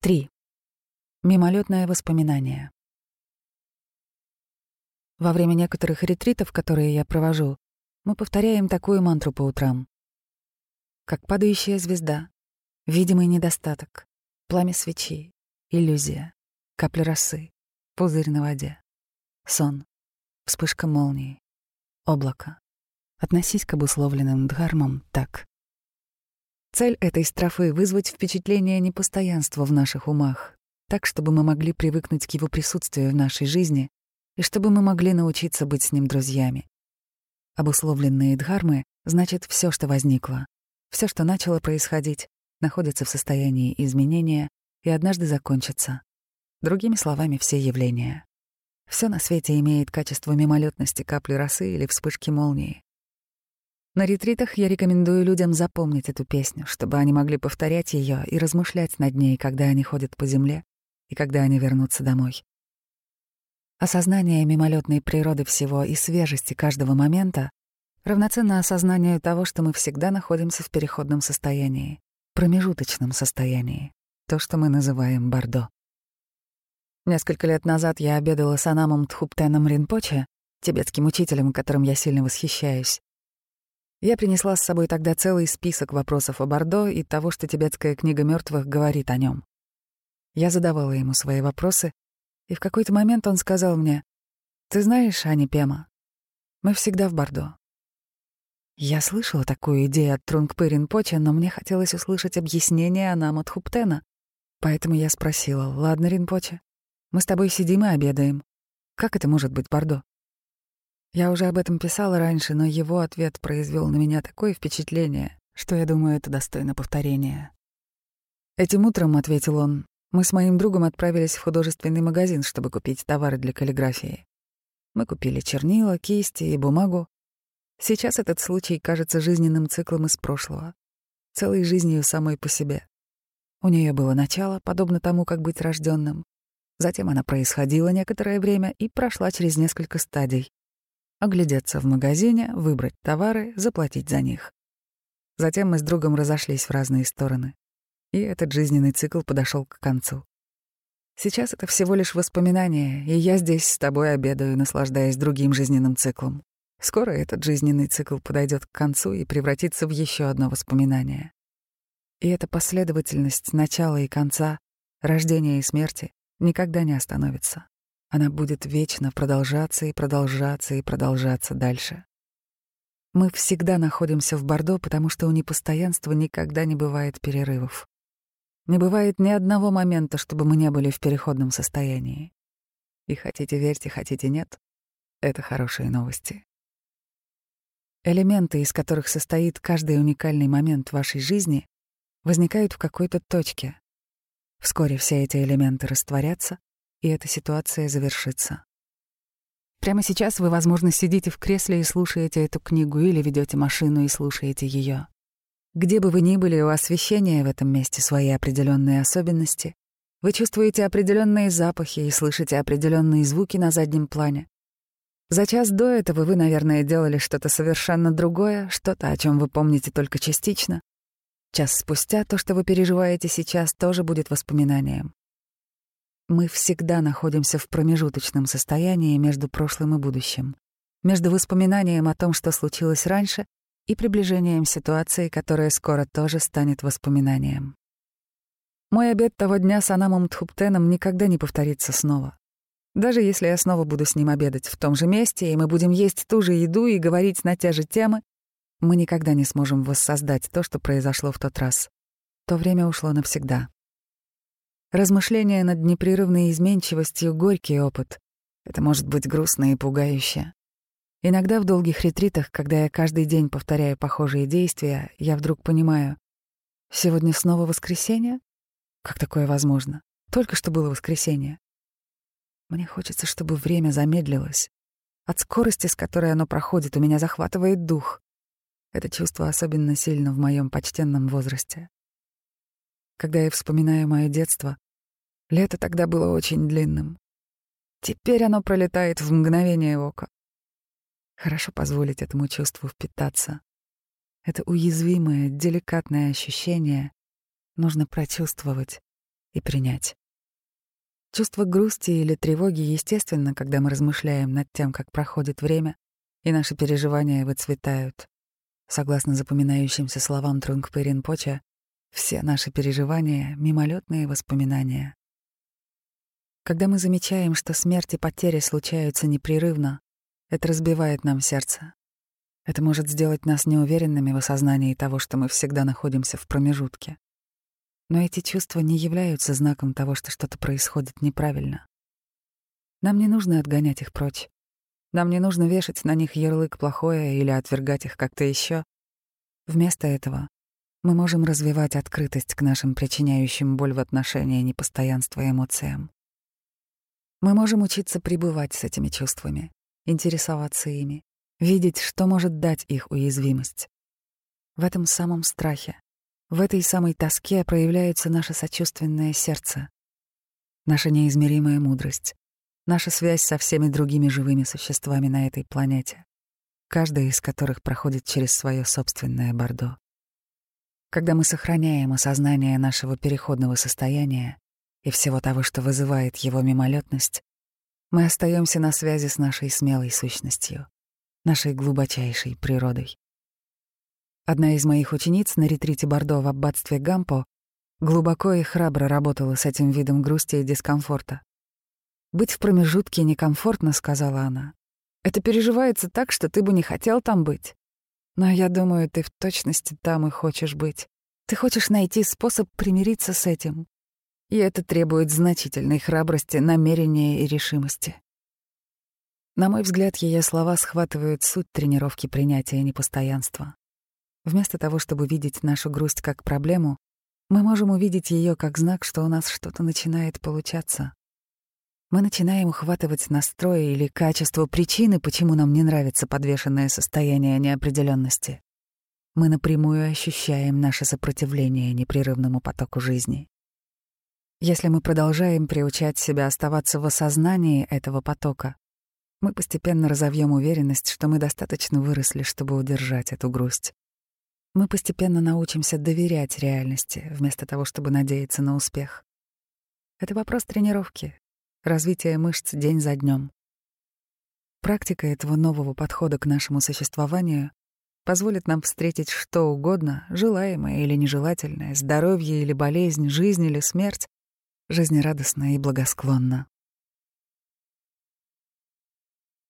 3. Мимолетное воспоминание. Во время некоторых ретритов, которые я провожу, мы повторяем такую мантру по утрам. Как падающая звезда, видимый недостаток, пламя свечи, иллюзия, капля росы, пузырь на воде, сон, вспышка молнии, облако. Относись к обусловленным дхармам так. Цель этой строфы — вызвать впечатление непостоянства в наших умах, так, чтобы мы могли привыкнуть к его присутствию в нашей жизни и чтобы мы могли научиться быть с ним друзьями. Обусловленные дхармы значит все, что возникло, все, что начало происходить, находится в состоянии изменения и однажды закончится. Другими словами, все явления. Все на свете имеет качество мимолетности капли росы или вспышки молнии. На ретритах я рекомендую людям запомнить эту песню, чтобы они могли повторять ее и размышлять над ней, когда они ходят по земле и когда они вернутся домой. Осознание мимолетной природы всего и свежести каждого момента равноценно осознанию того, что мы всегда находимся в переходном состоянии, промежуточном состоянии, то, что мы называем Бордо. Несколько лет назад я обедала с Анамом Тхуптеном Ринпоче, тибетским учителем, которым я сильно восхищаюсь. Я принесла с собой тогда целый список вопросов о Бордо и того, что тибетская книга мертвых говорит о нем. Я задавала ему свои вопросы, и в какой-то момент он сказал мне, «Ты знаешь, Ани Пема, мы всегда в Бордо». Я слышала такую идею от Трунгпы Ринпоче, но мне хотелось услышать объяснение Анама Тхуптена. Поэтому я спросила, «Ладно, Ринпоче, мы с тобой сидим и обедаем. Как это может быть Бордо?» Я уже об этом писала раньше, но его ответ произвел на меня такое впечатление, что я думаю, это достойно повторения. «Этим утром», — ответил он, — «мы с моим другом отправились в художественный магазин, чтобы купить товары для каллиграфии. Мы купили чернила, кисти и бумагу. Сейчас этот случай кажется жизненным циклом из прошлого, целой жизнью самой по себе. У нее было начало, подобно тому, как быть рожденным. Затем она происходила некоторое время и прошла через несколько стадий оглядеться в магазине, выбрать товары, заплатить за них. Затем мы с другом разошлись в разные стороны. И этот жизненный цикл подошел к концу. Сейчас это всего лишь воспоминание, и я здесь с тобой обедаю, наслаждаясь другим жизненным циклом. Скоро этот жизненный цикл подойдет к концу и превратится в еще одно воспоминание. И эта последовательность начала и конца, рождения и смерти никогда не остановится. Она будет вечно продолжаться и продолжаться и продолжаться дальше. Мы всегда находимся в Бордо, потому что у непостоянства никогда не бывает перерывов. Не бывает ни одного момента, чтобы мы не были в переходном состоянии. И хотите верьте, хотите нет, это хорошие новости. Элементы, из которых состоит каждый уникальный момент вашей жизни, возникают в какой-то точке. Вскоре все эти элементы растворятся, и эта ситуация завершится. Прямо сейчас вы, возможно, сидите в кресле и слушаете эту книгу или ведете машину и слушаете ее. Где бы вы ни были, у освещения в этом месте свои определенные особенности. Вы чувствуете определенные запахи и слышите определенные звуки на заднем плане. За час до этого вы, наверное, делали что-то совершенно другое, что-то, о чем вы помните только частично. Час спустя то, что вы переживаете сейчас, тоже будет воспоминанием. Мы всегда находимся в промежуточном состоянии между прошлым и будущим, между воспоминанием о том, что случилось раньше, и приближением ситуации, которая скоро тоже станет воспоминанием. Мой обед того дня с Анамом Тхуптеном никогда не повторится снова. Даже если я снова буду с ним обедать в том же месте, и мы будем есть ту же еду и говорить на те же темы, мы никогда не сможем воссоздать то, что произошло в тот раз. То время ушло навсегда. Размышления над непрерывной изменчивостью — горький опыт. Это может быть грустно и пугающе. Иногда в долгих ретритах, когда я каждый день повторяю похожие действия, я вдруг понимаю, сегодня снова воскресенье? Как такое возможно? Только что было воскресенье. Мне хочется, чтобы время замедлилось. От скорости, с которой оно проходит, у меня захватывает дух. Это чувство особенно сильно в моем почтенном возрасте. Когда я вспоминаю мое детство, лето тогда было очень длинным. Теперь оно пролетает в мгновение ока. Хорошо позволить этому чувству впитаться. Это уязвимое, деликатное ощущение нужно прочувствовать и принять. Чувство грусти или тревоги естественно, когда мы размышляем над тем, как проходит время, и наши переживания выцветают. Согласно запоминающимся словам Трунгпы Ринпоча, все наши переживания — мимолетные воспоминания. Когда мы замечаем, что смерть и потери случаются непрерывно, это разбивает нам сердце. Это может сделать нас неуверенными в осознании того, что мы всегда находимся в промежутке. Но эти чувства не являются знаком того, что что-то происходит неправильно. Нам не нужно отгонять их прочь. Нам не нужно вешать на них ярлык плохое или отвергать их как-то еще. Вместо этого мы можем развивать открытость к нашим причиняющим боль в отношении непостоянства эмоциям. Мы можем учиться пребывать с этими чувствами, интересоваться ими, видеть, что может дать их уязвимость. В этом самом страхе, в этой самой тоске проявляется наше сочувственное сердце, наша неизмеримая мудрость, наша связь со всеми другими живыми существами на этой планете, каждая из которых проходит через свое собственное бордо. Когда мы сохраняем осознание нашего переходного состояния и всего того, что вызывает его мимолетность, мы остаемся на связи с нашей смелой сущностью, нашей глубочайшей природой. Одна из моих учениц на ретрите Бордо в аббатстве Гампо глубоко и храбро работала с этим видом грусти и дискомфорта. «Быть в промежутке некомфортно», — сказала она. «Это переживается так, что ты бы не хотел там быть. Но я думаю, ты в точности там и хочешь быть. Ты хочешь найти способ примириться с этим. И это требует значительной храбрости, намерения и решимости». На мой взгляд, ее слова схватывают суть тренировки принятия непостоянства. Вместо того, чтобы видеть нашу грусть как проблему, мы можем увидеть ее как знак, что у нас что-то начинает получаться. Мы начинаем ухватывать настрой или качество причины, почему нам не нравится подвешенное состояние неопределенности. Мы напрямую ощущаем наше сопротивление непрерывному потоку жизни. Если мы продолжаем приучать себя оставаться в осознании этого потока, мы постепенно разовьем уверенность, что мы достаточно выросли, чтобы удержать эту грусть мы постепенно научимся доверять реальности, вместо того, чтобы надеяться на успех. Это вопрос тренировки, развития мышц день за днем. Практика этого нового подхода к нашему существованию позволит нам встретить что угодно, желаемое или нежелательное, здоровье или болезнь, жизнь или смерть, жизнерадостно и благосклонно.